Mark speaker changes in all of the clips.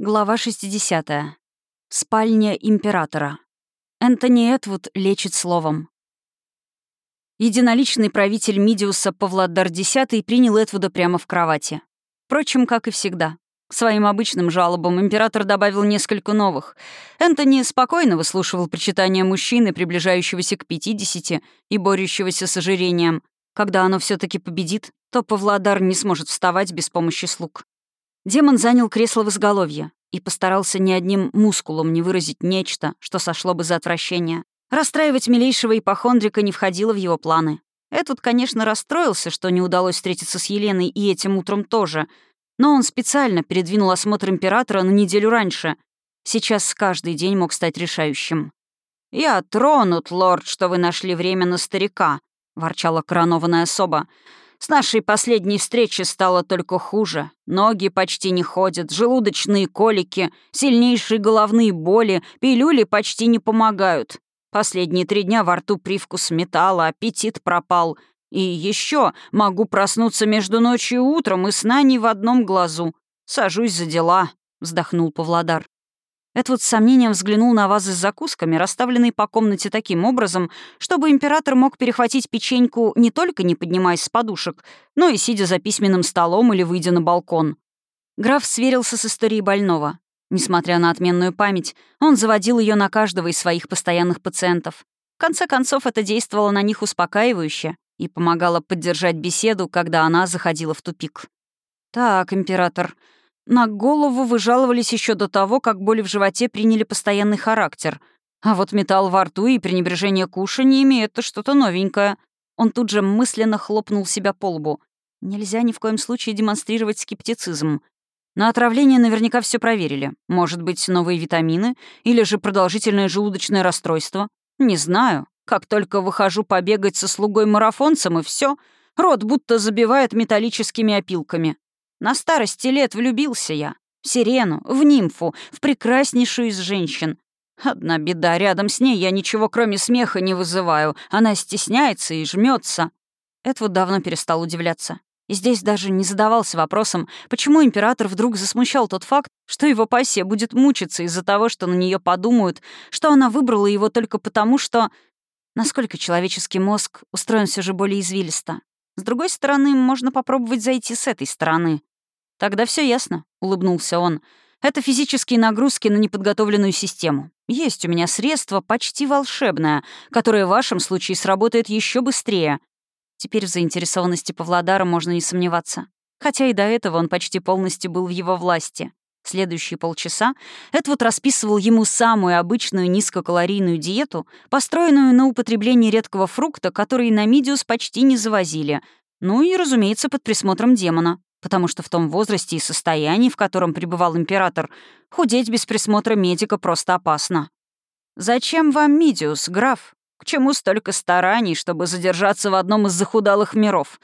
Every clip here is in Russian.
Speaker 1: Глава 60. Спальня императора. Энтони Этвуд лечит словом. Единоличный правитель Мидиуса Павлодар X принял Этвуда прямо в кровати. Впрочем, как и всегда. К своим обычным жалобам император добавил несколько новых. Энтони спокойно выслушивал причитания мужчины, приближающегося к 50 и борющегося с ожирением. Когда оно все таки победит, то Павлодар не сможет вставать без помощи слуг. Демон занял кресло в изголовье и постарался ни одним мускулом не выразить нечто, что сошло бы за отвращение. Расстраивать милейшего ипохондрика не входило в его планы. Этот, конечно, расстроился, что не удалось встретиться с Еленой и этим утром тоже, но он специально передвинул осмотр императора на неделю раньше. Сейчас каждый день мог стать решающим. «Я тронут, лорд, что вы нашли время на старика», — ворчала коронованная особа. С нашей последней встречи стало только хуже. Ноги почти не ходят, желудочные колики, сильнейшие головные боли, пилюли почти не помогают. Последние три дня во рту привкус металла, аппетит пропал. И еще могу проснуться между ночью и утром и сна ни в одном глазу. Сажусь за дела», — вздохнул Павлодар. Эдвуд с сомнением взглянул на вазы с закусками, расставленные по комнате таким образом, чтобы император мог перехватить печеньку не только не поднимаясь с подушек, но и сидя за письменным столом или выйдя на балкон. Граф сверился с историей больного. Несмотря на отменную память, он заводил ее на каждого из своих постоянных пациентов. В конце концов, это действовало на них успокаивающе и помогало поддержать беседу, когда она заходила в тупик. «Так, император, на голову вы жаловались еще до того, как боли в животе приняли постоянный характер. А вот металл во рту и пренебрежение кушаниями — это что-то новенькое. Он тут же мысленно хлопнул себя по лбу. Нельзя ни в коем случае демонстрировать скептицизм. На отравление наверняка все проверили. Может быть, новые витамины или же продолжительное желудочное расстройство? Не знаю. Как только выхожу побегать со слугой-марафонцем, и все, рот будто забивает металлическими опилками. На старости лет влюбился я. В сирену, в нимфу, в прекраснейшую из женщин. Одна беда, рядом с ней я ничего кроме смеха не вызываю. Она стесняется и жмется. Эдвуд давно перестал удивляться. И здесь даже не задавался вопросом, почему император вдруг засмущал тот факт, что его пассия будет мучиться из-за того, что на нее подумают, что она выбрала его только потому, что... Насколько человеческий мозг устроен все же более извилисто. С другой стороны, можно попробовать зайти с этой стороны. «Тогда все ясно», — улыбнулся он. «Это физические нагрузки на неподготовленную систему. Есть у меня средство почти волшебное, которое в вашем случае сработает еще быстрее». Теперь в заинтересованности Павлодара можно не сомневаться. Хотя и до этого он почти полностью был в его власти. Следующие полчаса Эдвуд расписывал ему самую обычную низкокалорийную диету, построенную на употреблении редкого фрукта, который на Мидиус почти не завозили, ну и, разумеется, под присмотром демона потому что в том возрасте и состоянии, в котором пребывал император, худеть без присмотра медика просто опасно. «Зачем вам Мидиус, граф? К чему столько стараний, чтобы задержаться в одном из захудалых миров?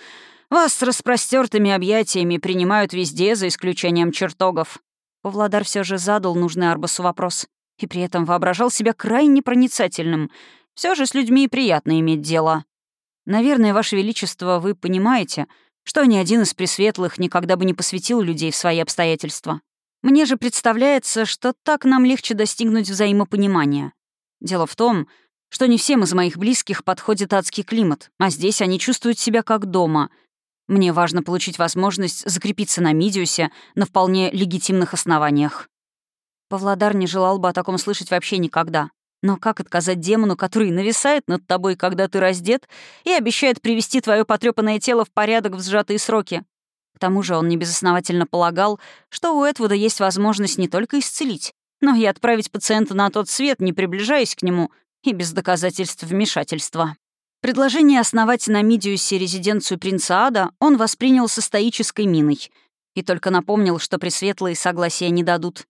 Speaker 1: Вас с распростертыми объятиями принимают везде, за исключением чертогов». Павлодар все же задал нужный Арбасу вопрос и при этом воображал себя крайне проницательным. Все же с людьми приятно иметь дело. «Наверное, Ваше Величество, вы понимаете, что ни один из пресветлых никогда бы не посвятил людей в свои обстоятельства. Мне же представляется, что так нам легче достигнуть взаимопонимания. Дело в том, что не всем из моих близких подходит адский климат, а здесь они чувствуют себя как дома. Мне важно получить возможность закрепиться на Мидиусе на вполне легитимных основаниях. Павлодар не желал бы о таком слышать вообще никогда. Но как отказать демону, который нависает над тобой, когда ты раздет, и обещает привести твое потрепанное тело в порядок в сжатые сроки? К тому же он небезосновательно полагал, что у Этвуда есть возможность не только исцелить, но и отправить пациента на тот свет, не приближаясь к нему, и без доказательств вмешательства. Предложение основать на Мидиусе резиденцию принца Ада он воспринял со стоической миной и только напомнил, что пресветлые согласия не дадут.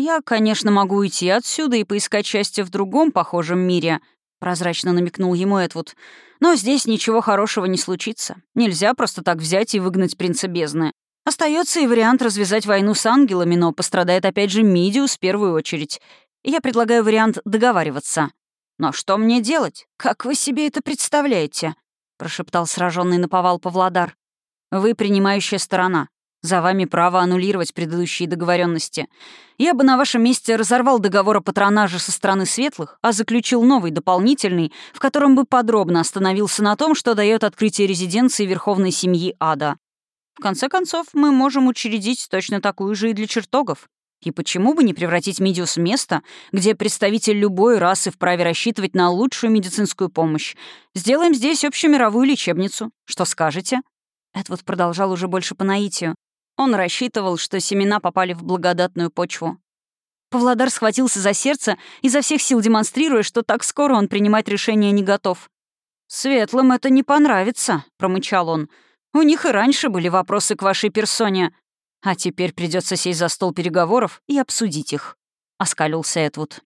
Speaker 1: «Я, конечно, могу уйти отсюда и поискать счастье в другом похожем мире», — прозрачно намекнул ему Эдвуд. «Но здесь ничего хорошего не случится. Нельзя просто так взять и выгнать принца бездны. Остается и вариант развязать войну с ангелами, но пострадает опять же Мидиус в первую очередь. Я предлагаю вариант договариваться. Но что мне делать? Как вы себе это представляете?» — прошептал сраженный наповал Павлодар. «Вы принимающая сторона. За вами право аннулировать предыдущие договоренности. Я бы на вашем месте разорвал договор о патронаже со стороны светлых, а заключил новый, дополнительный, в котором бы подробно остановился на том, что дает открытие резиденции Верховной семьи Ада. В конце концов, мы можем учредить точно такую же и для чертогов. И почему бы не превратить Мидиус в место, где представитель любой расы вправе рассчитывать на лучшую медицинскую помощь? Сделаем здесь общемировую лечебницу. Что скажете?» Эдвард продолжал уже больше по наитию. Он рассчитывал, что семена попали в благодатную почву. Павлодар схватился за сердце, изо всех сил демонстрируя, что так скоро он принимать решение не готов. «Светлым это не понравится», — промычал он. «У них и раньше были вопросы к вашей персоне. А теперь придется сесть за стол переговоров и обсудить их», — оскалился Эдвуд.